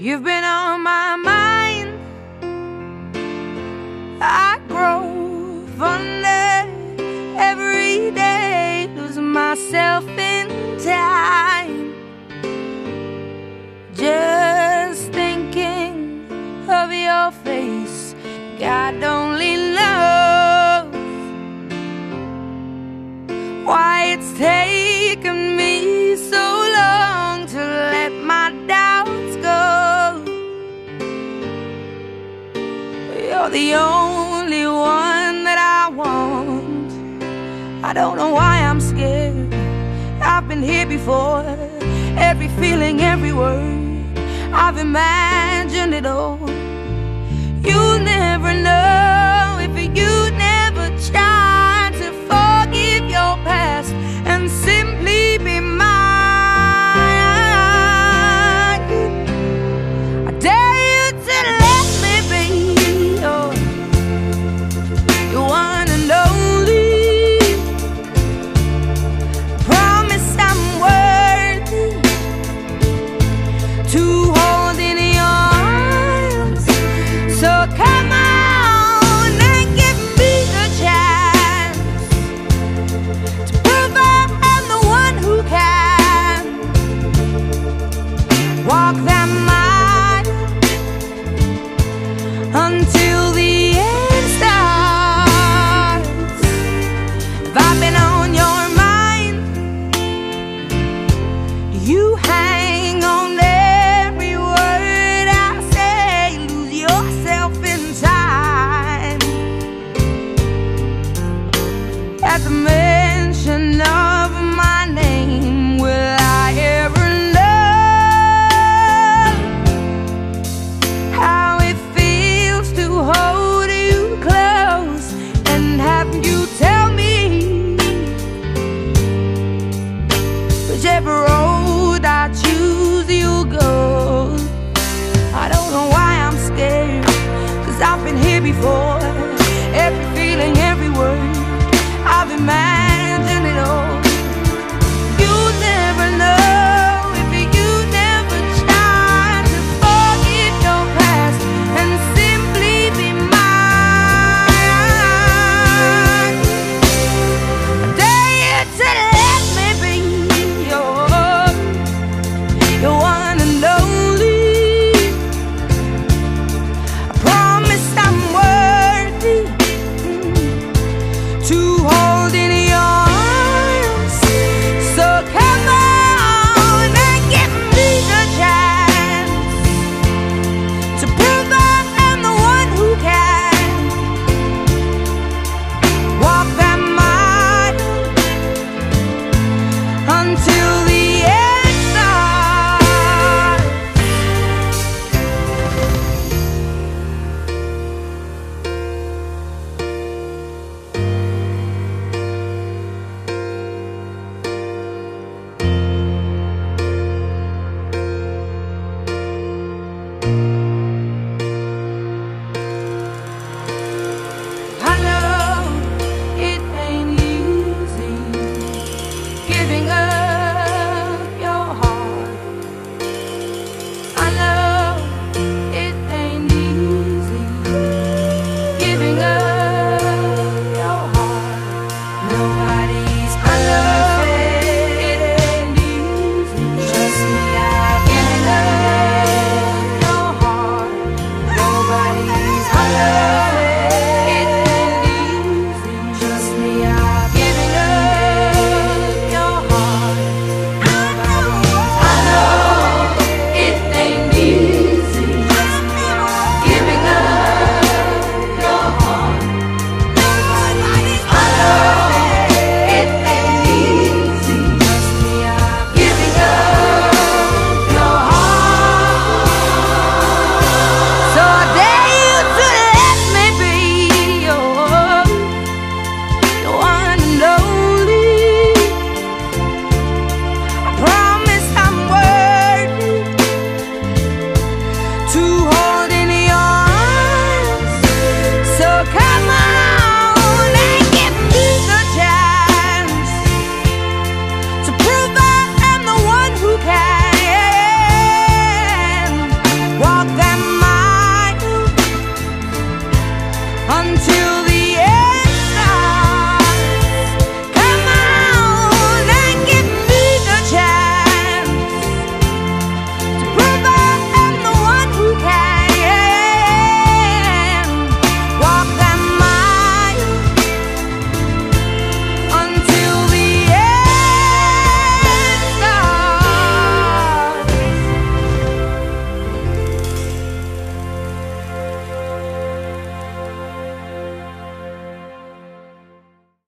You've been on my mind. I grow fonder every day, losing myself in time. Just thinking of your face, God only knows why it's taken me so long to let You're the only one that I want. I don't know why I'm scared. I've been here before. Every feeling, every word. I've imagined walk that mile until the end starts. If I've been on your mind, you hang on every word I say. Lose yourself in time the